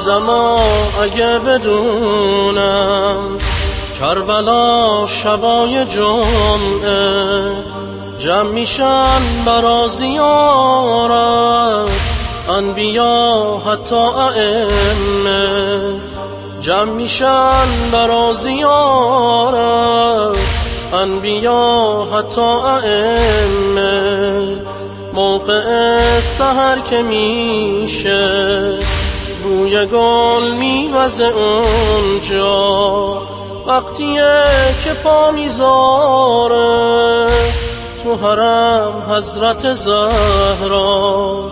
آدما اگه بدونم کربلا شبای جمعه جمع میشن برا زیارت انبیا حتی ائمه. جمع میشن برا زیارت انبیا حتی ائمه. موقع سهر که میشه بوی گل میوزه اونجا. وقتیه که پا می‌ذاره تو حرم حضرت زهرا.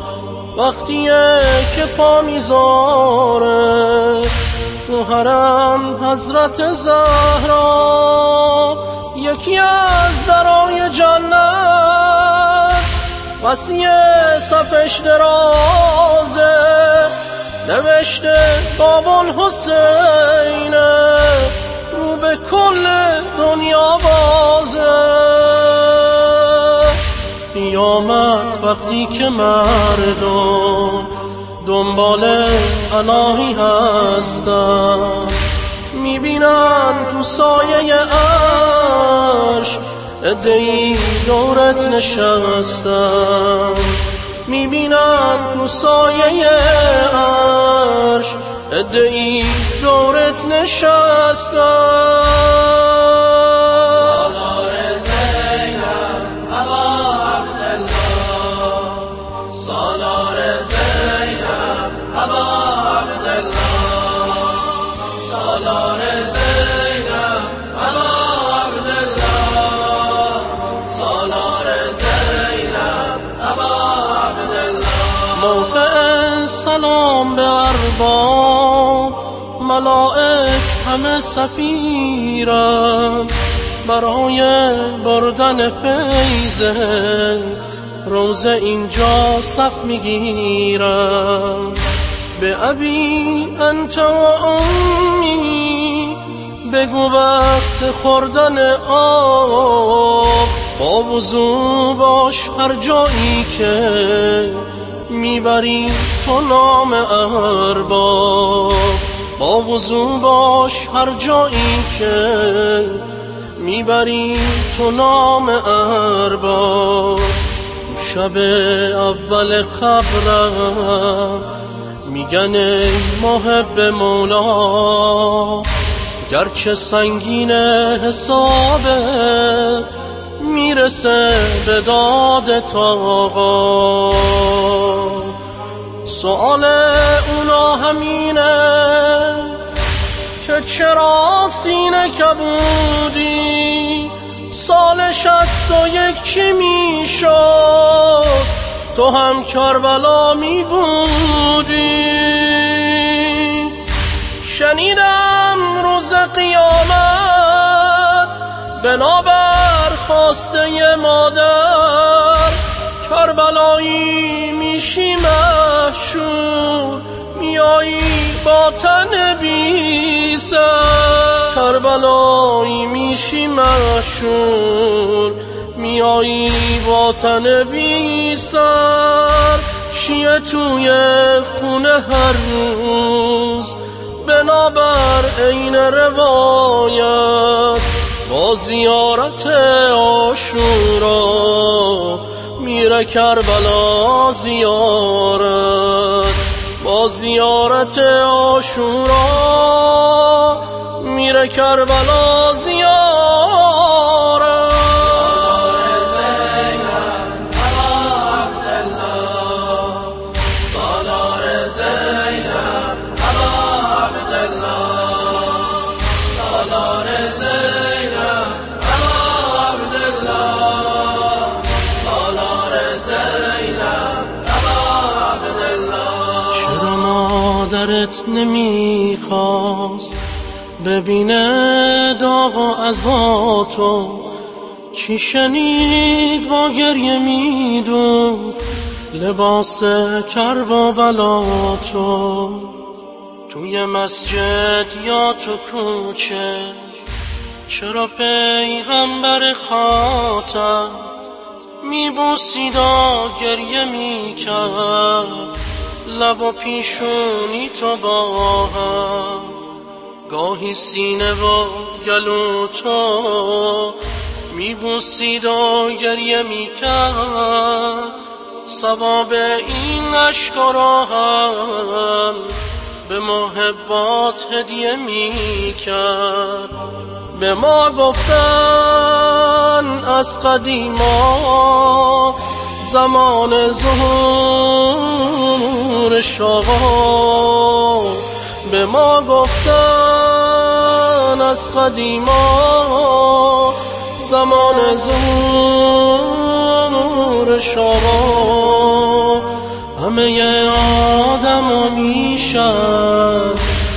وقتیه که پا می‌ذاره تو حرم حضرت زهرا. یکی از درای جنت. وسیع صفش درازه. نوشته بابا حسین رو به کل دنیا بازه. قیامت وقتی که مردم دنبال پناهی هستن. می‌بینن تو سایه عرش ادهی دورت نشستن. می‌بینن تو سایه عرش ادعی دورت نشستن موقع سلام به ارباب. ملائک همه سفیرم برای بردن فیضه روزه اینجا صف می‌گیرم به ابی انت و امی. بگو وقت خوردن آب. با وضو باش هر جایی که می‌بری تو نام ارباب. با وضو باش هر جایی که می‌بری تو نام ارباب. شب اول قبرم میگن محب مولا گرچه سنگین حسابه می‌رسه به داد آقا سؤال اونا همینه که چرا سینه کبودی؟ سال شست و یک چی می‌شد؟ تو هم کربلا می بودی شنیدم روز قیامت بنابر خواسته مادر کربلایی میشی محشور میایی با تن بی سر. کربلایی میشی محشور میایی با تن بی سر. شیه توی خونه هر روز بنابر عین روایت. با زیارت آشورا میره کربلا زیارت. با زیارت آشورا میره کربلا زیارت. چرا مادرت نمی‌خواست. ببینه داغ و ازاتو چی شنید با گریه میدو لباس کربلا تو توی مسجد یا تو کوچه. چرا پیغمبر خاطر میبوسید و گریه می‌کرد؟ لب و پیشونی تو با هم. گاهی سینه و گلو تو میبوسید و گریه می‌کرد. سباب این اشکارا هم به محبات هدیه می‌کرد. به ما گفتن از قدیما زمان ظهور شاقا به ما گفتن از قدیما زمان ظهور شاقا همه آدم میشن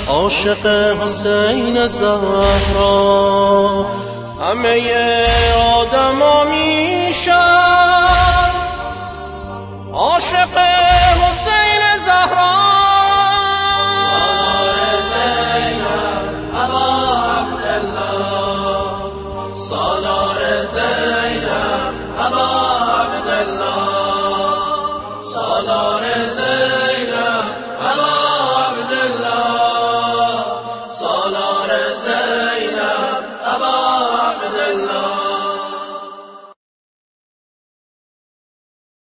عاشق حسین زهرا. همه آدم میشن عاشق حسین زهرا